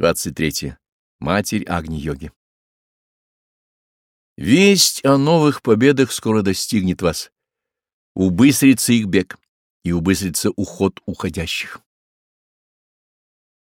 23. Матерь Агни-йоги. Весть о новых победах скоро достигнет вас. Убыстрится их бег и убыстрится уход уходящих.